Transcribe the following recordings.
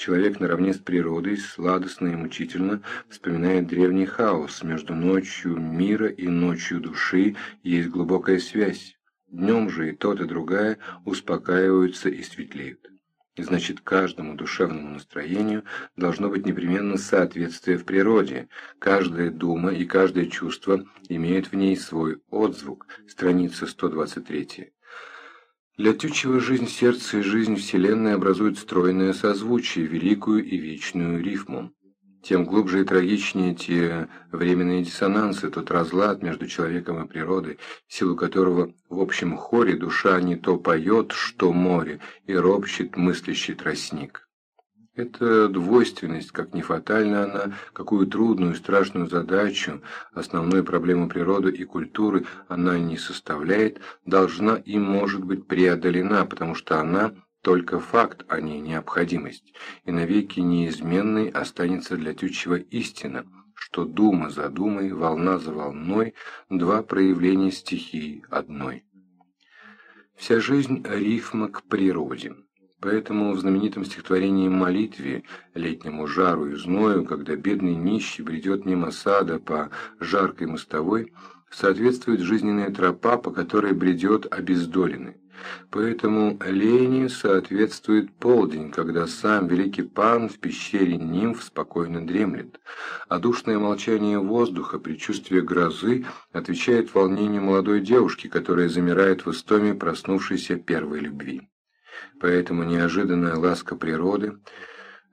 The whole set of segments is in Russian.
Человек наравне с природой сладостно и мучительно вспоминает древний хаос. Между ночью мира и ночью души есть глубокая связь. Днем же и тот, и другая успокаиваются и светлеют. Значит, каждому душевному настроению должно быть непременно соответствие в природе. Каждая дума и каждое чувство имеет в ней свой отзвук. Страница 123. Для Тютчева жизнь сердца и жизнь Вселенной образуют стройное созвучие, великую и вечную рифму. Тем глубже и трагичнее те временные диссонансы, тот разлад между человеком и природой, силу которого в общем хоре душа не то поет, что море, и ропщет мыслящий тростник. Эта двойственность, как не фатальна она, какую трудную и страшную задачу, основную проблему природы и культуры она не составляет, должна и может быть преодолена, потому что она только факт, а не необходимость, и навеки неизменной останется для Тютчева истина, что дума за думой, волна за волной, два проявления стихии одной. Вся жизнь рифма к природе. Поэтому в знаменитом стихотворении «Молитве» летнему жару и зною, когда бедный нищий бредет мимо сада по жаркой мостовой, соответствует жизненная тропа, по которой бредет обездоленный. Поэтому лени соответствует полдень, когда сам великий пан в пещере нимф спокойно дремлет, а душное молчание воздуха, предчувствие грозы, отвечает волнению молодой девушки, которая замирает в истоме проснувшейся первой любви. Поэтому неожиданная ласка природы,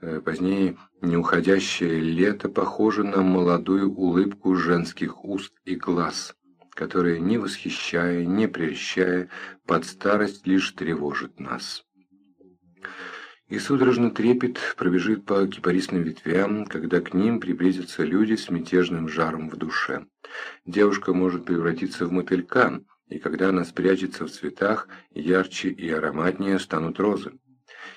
э, позднее неуходящее лето похоже на молодую улыбку женских уст и глаз, которая, не восхищая, не прельщая, под старость лишь тревожит нас. И судорожно трепет пробежит по кипарисным ветвям, когда к ним приблизятся люди с мятежным жаром в душе. Девушка может превратиться в мотылька, и когда она спрячется в цветах, ярче и ароматнее станут розы.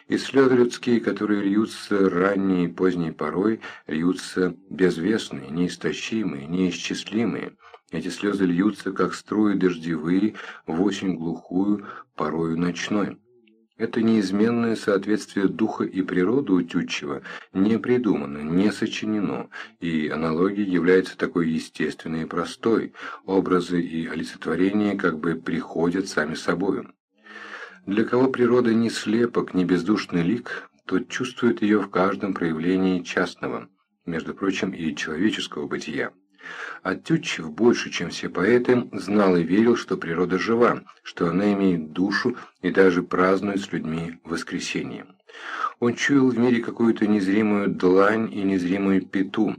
И слезы людские, которые льются ранней и поздней порой, льются безвестные, неистощимые, неисчислимые. Эти слезы льются, как струи дождевые, в очень глухую, порою ночной. Это неизменное соответствие духа и природы у Тютчева не придумано, не сочинено, и аналогия является такой естественной и простой, образы и олицетворения как бы приходят сами собою. Для кого природа не слепок, не бездушный лик, тот чувствует ее в каждом проявлении частного, между прочим, и человеческого бытия. А Тютчев больше, чем все поэты, знал и верил, что природа жива, что она имеет душу и даже празднует с людьми воскресенье. Он чуял в мире какую-то незримую длань и незримую пету.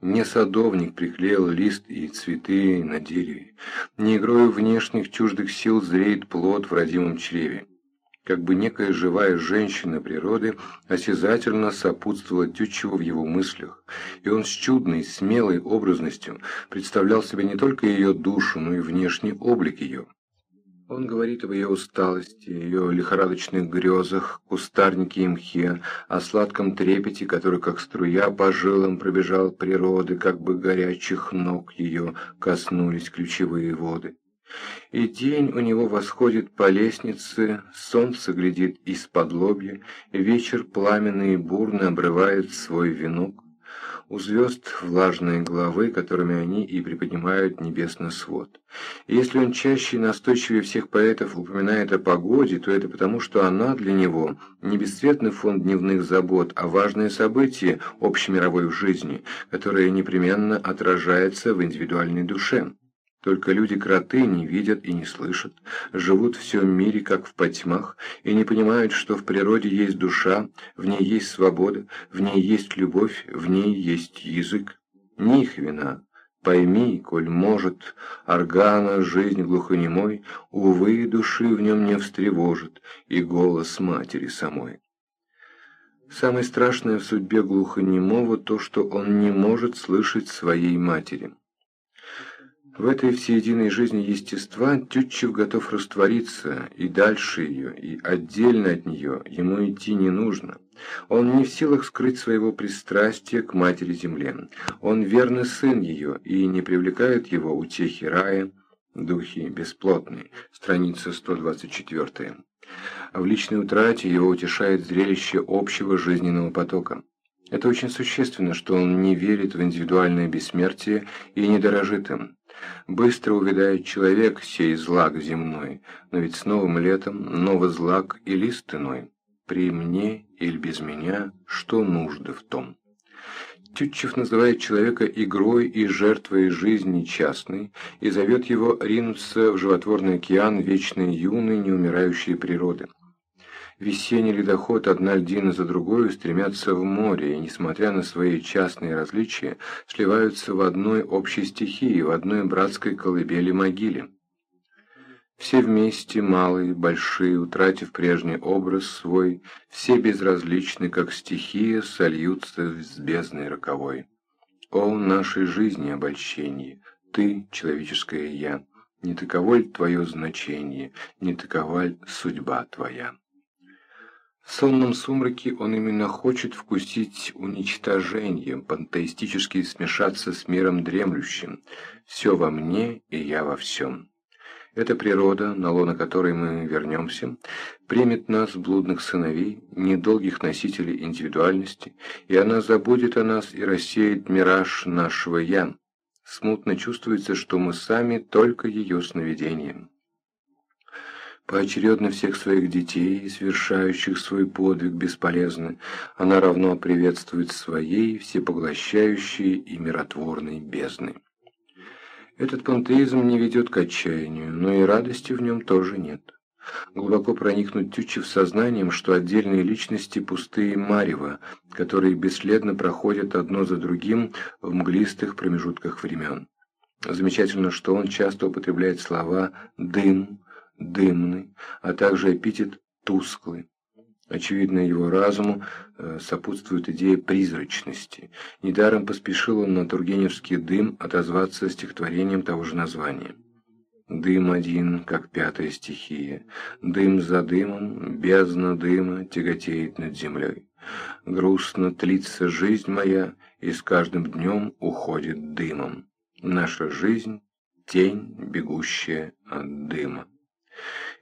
Не садовник приклеил лист и цветы на дереве, не игрою внешних чуждых сил зреет плод в родимом чреве как бы некая живая женщина природы осязательно сопутствовала Тютчеву в его мыслях, и он с чудной, смелой образностью представлял себе не только ее душу, но и внешний облик ее. Он говорит об ее усталости, ее лихорадочных грезах, кустарнике и мхе, о сладком трепете, который как струя по жилам пробежал природы, как бы горячих ног ее коснулись ключевые воды. И день у него восходит по лестнице, солнце глядит из-под лобья, вечер пламенный и бурно обрывает свой венок. У звезд влажные головы, которыми они и приподнимают небесный свод. И если он чаще и настойчивее всех поэтов упоминает о погоде, то это потому, что она для него не бесцветный фон дневных забот, а важное событие общемировой жизни, которое непременно отражается в индивидуальной душе. Только люди-кроты не видят и не слышат, живут в всем мире, как в потьмах, и не понимают, что в природе есть душа, в ней есть свобода, в ней есть любовь, в ней есть язык. Не их вина. Пойми, коль может, органа, жизнь глухонемой, увы, души в нем не встревожит, и голос матери самой. Самое страшное в судьбе глухонемого то, что он не может слышать своей матери. В этой всеединой жизни естества Тютчев готов раствориться и дальше ее, и отдельно от нее ему идти не нужно. Он не в силах скрыть своего пристрастия к Матери Земле. Он верный сын ее и не привлекает его утехи рая, Духи бесплотные, страница 124. В личной утрате его утешает зрелище общего жизненного потока. Это очень существенно, что он не верит в индивидуальное бессмертие и не дорожит им. Быстро увядает человек, сей злак земной, но ведь с новым летом новый злак и лист иной. При мне или без меня, что нужды в том? Тютчев называет человека игрой и жертвой жизни частной и зовет его ринуться в животворный океан вечной юной неумирающей природы. Весенний ледоход одна льдина за другой стремятся в море, и, несмотря на свои частные различия, сливаются в одной общей стихии, в одной братской колыбели-могиле. Все вместе, малые, большие, утратив прежний образ свой, все безразличны, как стихия, сольются с бездной роковой. О, нашей жизни обольщение, ты, человеческое я, не таково ли твое значение, не такова ли судьба твоя? В сонном сумраке он именно хочет вкусить уничтожение, пантеистически смешаться с миром дремлющим. Все во мне, и я во всем. Эта природа, на лоно которой мы вернемся, примет нас, блудных сыновей, недолгих носителей индивидуальности, и она забудет о нас и рассеет мираж нашего «я». Смутно чувствуется, что мы сами только ее сновидением. Поочередно всех своих детей, совершающих свой подвиг бесполезно, она равно приветствует своей всепоглощающей и миротворной бездны. Этот пантеизм не ведет к отчаянию, но и радости в нем тоже нет. Глубоко проникнуть Тютчев сознанием, что отдельные личности пустые марева, которые бесследно проходят одно за другим в мглистых промежутках времен. Замечательно, что он часто употребляет слова «дым», «дымный», а также эпитет «тусклый». Очевидно, его разуму э, сопутствует идея призрачности. Недаром поспешил он на Тургеневский дым отозваться стихотворением того же названия. Дым один, как пятая стихия, дым за дымом, бездна дыма тяготеет над землей. Грустно тлится жизнь моя, и с каждым днем уходит дымом. Наша жизнь — тень, бегущая от дыма.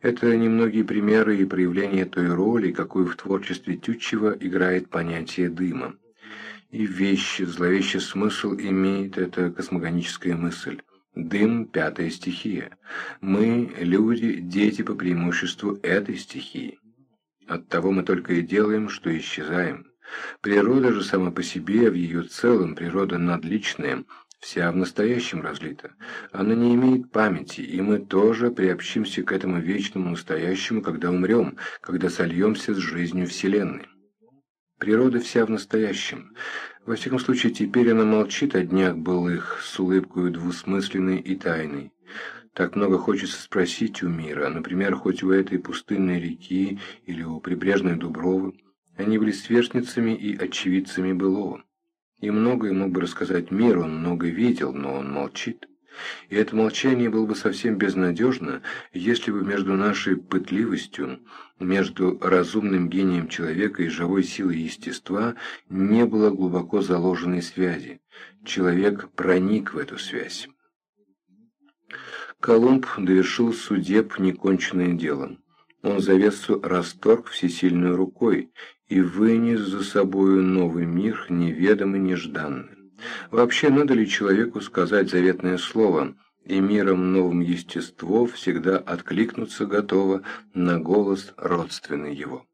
Это немногие примеры и проявления той роли, какую в творчестве Тютчева играет понятие дыма. И вещи, зловещий смысл имеет эта космогоническая мысль. Дым – пятая стихия. Мы, люди, дети по преимуществу этой стихии. Оттого мы только и делаем, что исчезаем. Природа же сама по себе, в ее целом, природа надличная – вся в настоящем разлита. Она не имеет памяти, и мы тоже приобщимся к этому вечному настоящему, когда умрем, когда сольемся с жизнью Вселенной. Природа вся в настоящем. Во всяком случае, теперь она молчит о днях былых с улыбкой двусмысленной и тайной. Так много хочется спросить у мира, например, хоть у этой пустынной реки или у прибрежной Дубровы. Они были сверстницами и очевидцами былого. И многое мог бы рассказать мир, он много видел, но он молчит. И это молчание было бы совсем безнадежно, если бы между нашей пытливостью, между разумным гением человека и живой силой естества не было глубоко заложенной связи. Человек проник в эту связь. Колумб довершил судеб неконченное дело. Он завесу расторг всесильной рукой и вынес за собою новый мир, неведомый, нежданный. Вообще, надо ли человеку сказать заветное слово, и миром новым естество всегда откликнуться готово на голос родственный его?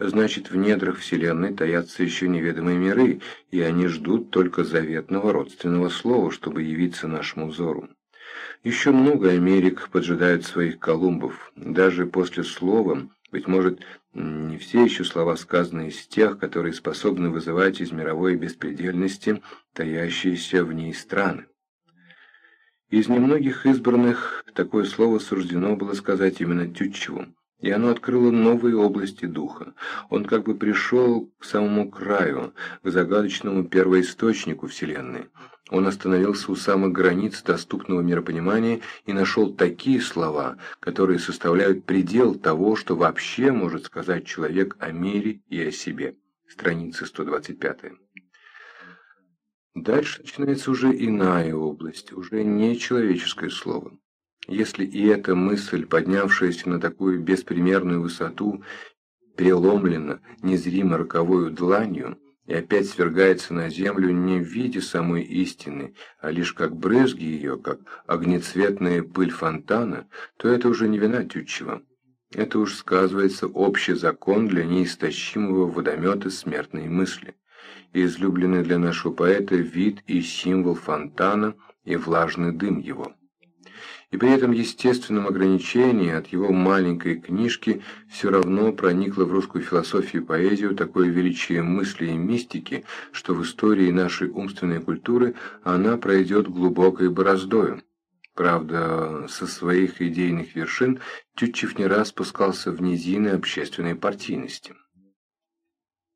Значит, в недрах Вселенной таятся еще неведомые миры, и они ждут только заветного родственного слова, чтобы явиться нашему взору. Еще много Америк поджидают своих Колумбов. Даже после слова, быть может, не все еще слова сказаны из тех, которые способны вызывать из мировой беспредельности таящиеся в ней страны. Из немногих избранных такое слово суждено было сказать именно Тютчеву, и оно открыло новые области духа. Он как бы пришел к самому краю, к загадочному первоисточнику Вселенной. Он остановился у самых границ доступного миропонимания и нашел такие слова, которые составляют предел того, что вообще может сказать человек о мире и о себе. Страница 125. Дальше начинается уже иная область, уже не человеческое слово. Если и эта мысль, поднявшаяся на такую беспримерную высоту, переломлена незримо роковою дланью, и опять свергается на землю не в виде самой истины, а лишь как брызги ее, как огнецветная пыль фонтана, то это уже не вина Тютчева. Это уж сказывается общий закон для неистощимого водомета смертной мысли. Излюбленный для нашего поэта вид и символ фонтана и влажный дым его и при этом естественном ограничении от его маленькой книжки все равно проникло в русскую философию и поэзию такое величие мысли и мистики, что в истории нашей умственной культуры она пройдет глубокой бороздою. Правда, со своих идейных вершин Тютчев не раз спускался в низины общественной партийности.